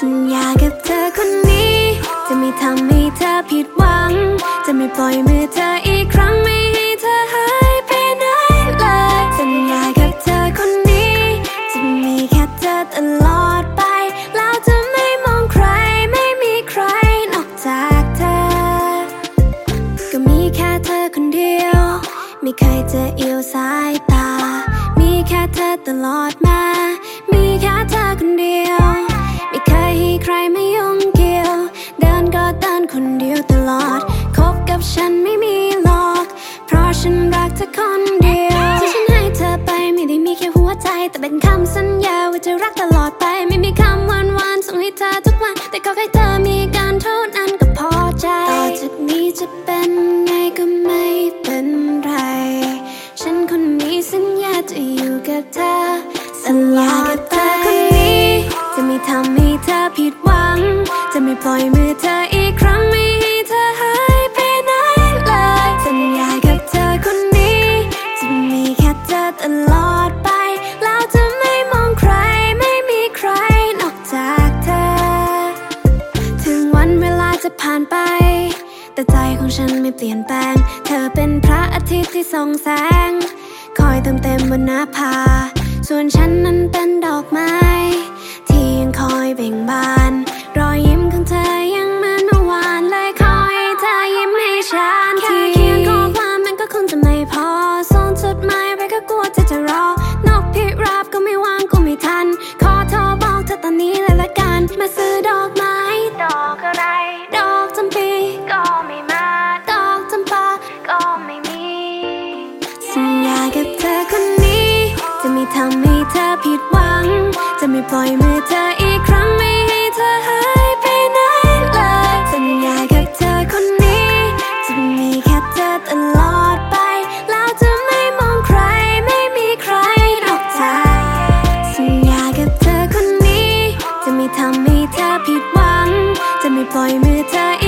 สัญญากับเธอคนนี้ จะไม่ทำให้เธอผิดหวัง จะไม่ปล่อยมือเธออีกครั้งไม่ให้เธอหายไปไหนเลยสัญญากับเธอคนนี้ จะมีแค่เธอตลอดไป แล้วจะไม่มองใครไม่มีใครนอกจากเธอ ก็มีแค่เธอคนเดียว ไม่เคยจะเอียวสายตา มีแค่เธอตลอดมา มีแค่เธอคนเดียว แต่เป็นคำสัญญาว่าจะรักตลอดไป ไม่มีคำหวานหวานส่งให้เธอทุกวัน แต่ขอแค่เธอมีการเท่านั้นก็พอใจ ต่อจากนี้จะเป็นไงก็ไม่เป็นไร ฉันคนนี้สัญญาจะอยู่กับเธอสัญญากับเธอคนนี้ จะไม่ทำให้เธอผิดหวัง จะไม่ปล่อยมือ จะผ่านไป แต่ใจของฉันไม่เปลี่ยนแปลง เธอเป็นพระอาทิตย์ที่ส่องแสง คอยเติมเต็มบนหน้าผาส่วนฉันนั้นเป็นดอกไม้ ที่ยังคอยเบ่งบาน รอยยิ้มของเธอยังเหมือนเมื่อวานเลยคอยเธอยิ้มให้ฉันแค่เขียนข้อความมันก็คงจะไม่พอส่งจดหมายไปก็กลัวเธอจะรอนอกพิราบก็ไม่ว่างก็ไม่ทัน ขอโทรบอกเธอตอนนี้เลยละกัน มาซื้อดอก ผิดหวัง จะไม่ปล่อยมือเธออีกครั้งไม่ให้เธอหายไปไหนเลยสัญญากับเธอคนนี้ จะมีแค่เธอตลอดไป แล้วจะไม่มองใครไม่มีใครนอกเธอสัญญากับเธอคนนี้ จะไม่ทำให้เธอผิดหวัง จะไม่ปล่อยมือเธออีก